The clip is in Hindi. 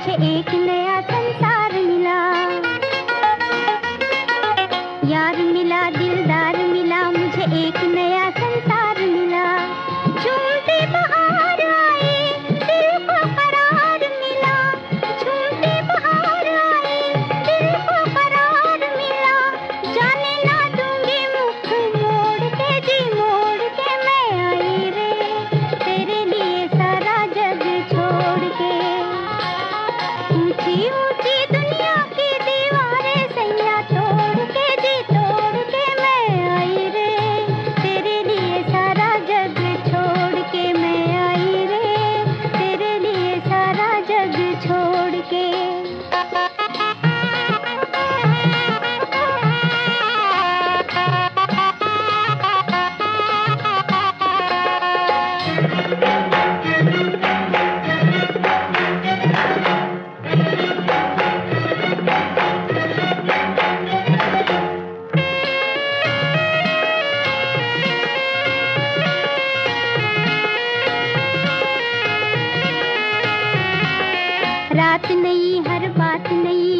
मुझे एक नया संसार मिला। यार मिला दिलदार मिला मुझे एक नया you रात नहीं हर बात नई।